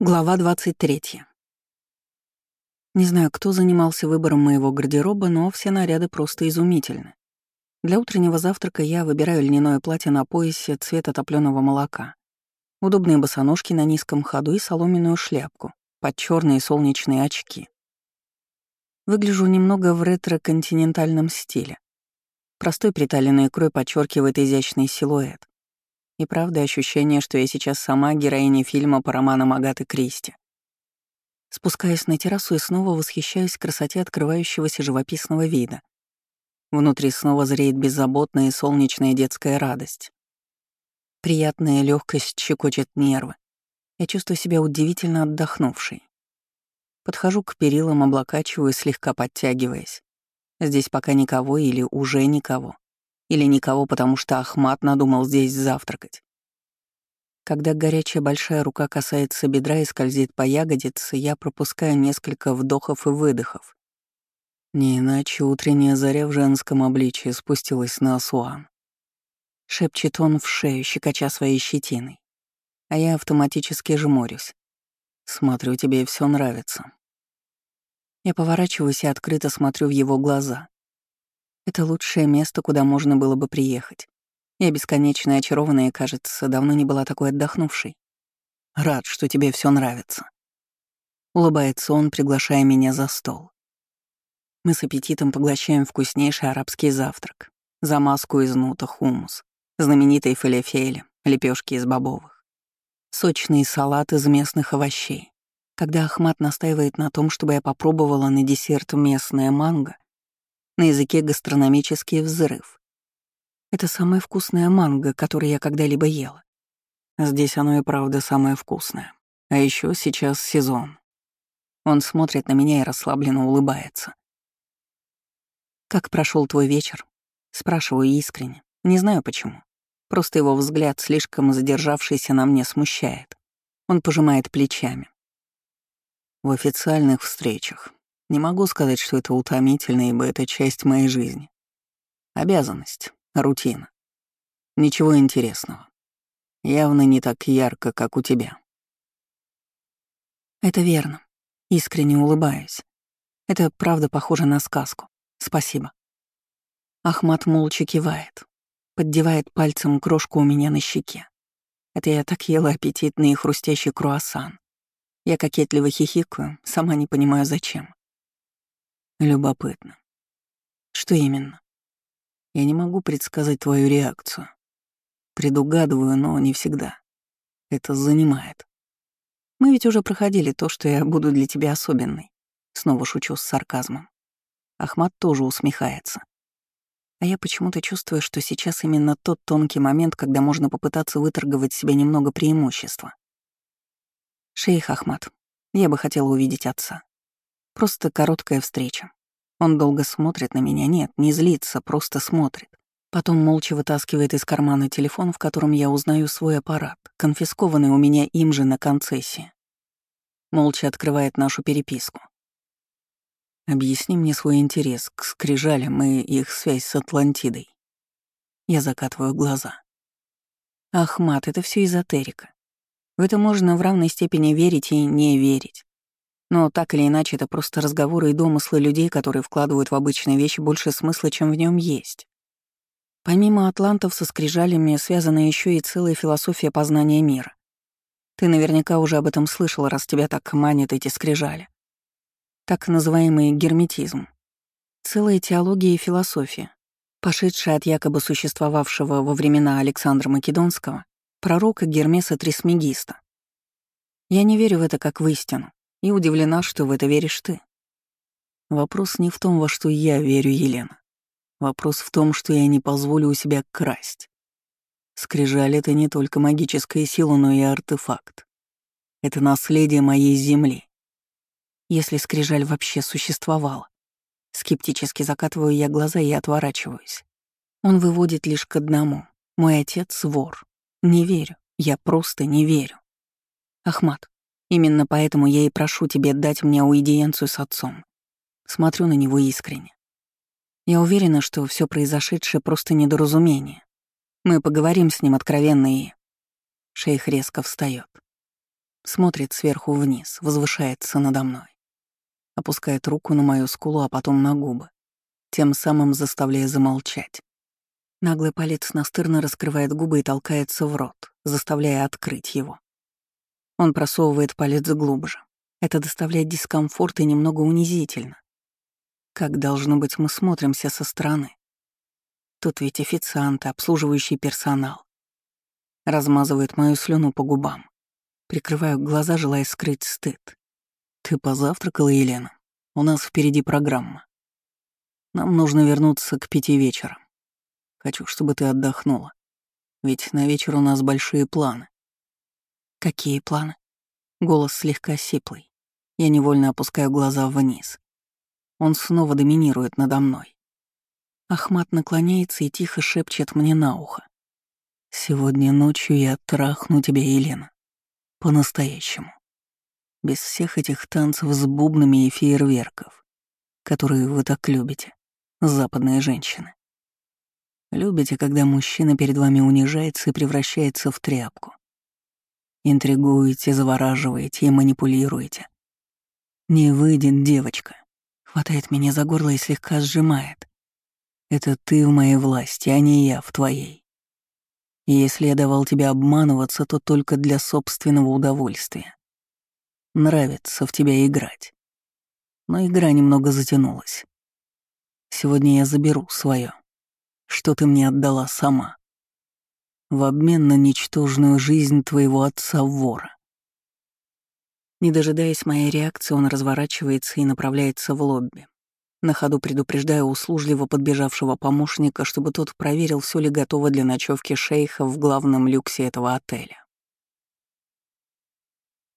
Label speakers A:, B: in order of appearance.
A: Глава 23. Не знаю, кто занимался выбором моего гардероба, но все наряды просто изумительны. Для утреннего завтрака я выбираю льняное платье на поясе цвета топленого молока, удобные босоножки на низком ходу и соломенную шляпку под черные солнечные очки. Выгляжу немного в ретро-континентальном стиле. Простой приталенный крой подчеркивает изящный силуэт. И правда ощущение, что я сейчас сама героиня фильма по романам Агаты Кристи. Спускаюсь на террасу и снова восхищаюсь красоте открывающегося живописного вида. Внутри снова зреет беззаботная и солнечная детская радость. Приятная легкость щекочет нервы. Я чувствую себя удивительно отдохнувшей. Подхожу к перилам, облокачиваю, слегка подтягиваясь. Здесь пока никого или уже никого. Или никого, потому что Ахмат надумал здесь завтракать. Когда горячая большая рука касается бедра и скользит по ягодице, я пропускаю несколько вдохов и выдохов. Не иначе утренняя заря в женском обличии спустилась на Асуан. Шепчет он в шею, щекоча своей щетиной. А я автоматически жмурюсь. Смотрю, тебе все нравится. Я поворачиваюсь и открыто смотрю в его глаза. Это лучшее место, куда можно было бы приехать. Я бесконечно очарованная, кажется, давно не была такой отдохнувшей. Рад, что тебе все нравится. Улыбается он, приглашая меня за стол. Мы с аппетитом поглощаем вкуснейший арабский завтрак. Замазку из нута, хумус, знаменитый фалефели, лепешки из бобовых. Сочный салат из местных овощей. Когда Ахмат настаивает на том, чтобы я попробовала на десерт местное манго, на языке гастрономический взрыв. Это самая вкусная манго, которую я когда-либо ела. Здесь оно и правда самое вкусное. А еще сейчас сезон. Он смотрит на меня и расслабленно улыбается. «Как прошел твой вечер?» Спрашиваю искренне. Не знаю почему. Просто его взгляд, слишком задержавшийся на мне, смущает. Он пожимает плечами. В официальных встречах не могу сказать, что это утомительно, ибо это часть моей жизни. Обязанность, рутина. Ничего интересного. Явно не так ярко, как у тебя. Это верно. Искренне улыбаюсь. Это правда похоже на сказку. Спасибо. Ахмат молча кивает, поддевает пальцем крошку у меня на щеке. Это я так ела аппетитный и хрустящий круассан. Я кокетливо хихикаю, сама не понимаю, зачем. Любопытно. Что именно? Я не могу предсказать твою реакцию. Предугадываю, но не всегда. Это занимает. Мы ведь уже проходили то, что я буду для тебя особенной. Снова шучу с сарказмом. Ахмат тоже усмехается. А я почему-то чувствую, что сейчас именно тот тонкий момент, когда можно попытаться выторговать себе немного преимущества. Шейх Ахмат, я бы хотела увидеть отца. Просто короткая встреча. Он долго смотрит на меня, нет, не злится, просто смотрит. Потом молча вытаскивает из кармана телефон, в котором я узнаю свой аппарат, конфискованный у меня им же на концессии. Молча открывает нашу переписку. Объясни мне свой интерес к скрижалям и их связь с Атлантидой. Я закатываю глаза. Ахмат, это все эзотерика. В это можно в равной степени верить и не верить. Но так или иначе, это просто разговоры и домыслы людей, которые вкладывают в обычные вещи больше смысла, чем в нем есть. Помимо атлантов со скрижалями связана еще и целая философия познания мира. Ты наверняка уже об этом слышал, раз тебя так манят эти скрижали. Так называемый герметизм. Целая теология и философия, пошедшая от якобы существовавшего во времена Александра Македонского пророка Гермеса Трисмегиста. Я не верю в это как в истину, и удивлена, что в это веришь ты. Вопрос не в том, во что я верю, Елена. Вопрос в том, что я не позволю у себя красть. Скрижаль — это не только магическая сила, но и артефакт. Это наследие моей земли. Если скрижаль вообще существовала. Скептически закатываю я глаза и отворачиваюсь. Он выводит лишь к одному. Мой отец — вор. Не верю. Я просто не верю. Ахмат, Именно поэтому я и прошу тебя дать мне аудиенцию с отцом. Смотрю на него искренне. Я уверена, что все произошедшее просто недоразумение. Мы поговорим с ним откровенно и... Шейх резко встает. Смотрит сверху вниз, возвышается надо мной. Опускает руку на мою скулу, а потом на губы, тем самым заставляя замолчать. Наглый палец настырно раскрывает губы и толкается в рот, заставляя открыть его. Он просовывает палец глубже. Это доставляет дискомфорт и немного унизительно. Как, должно быть, мы смотримся со стороны. Тут ведь официанты, обслуживающий персонал. Размазывает мою слюну по губам. Прикрываю глаза, желая скрыть стыд. «Ты позавтракала, Елена? У нас впереди программа. Нам нужно вернуться к пяти вечера. Хочу, чтобы ты отдохнула. Ведь на вечер у нас большие планы». «Какие планы?» Голос слегка сиплый. Я невольно опускаю глаза вниз. Он снова доминирует надо мной. Ахмат наклоняется и тихо шепчет мне на ухо. «Сегодня ночью я трахну тебя, Елена. По-настоящему. Без всех этих танцев с бубнами и фейерверков, которые вы так любите, западные женщины. Любите, когда мужчина перед вами унижается и превращается в тряпку. Интригуете, завораживаете и манипулируете. Не выйдет девочка. Хватает меня за горло и слегка сжимает. Это ты в моей власти, а не я в твоей. И если я давал тебе обманываться, то только для собственного удовольствия. Нравится в тебя играть. Но игра немного затянулась. Сегодня я заберу свое, что ты мне отдала сама. В обмен на ничтожную жизнь твоего отца-вора. Не дожидаясь моей реакции, он разворачивается и направляется в лобби. На ходу предупреждая услужливо подбежавшего помощника, чтобы тот проверил, все ли готово для ночевки шейха в главном люксе этого отеля.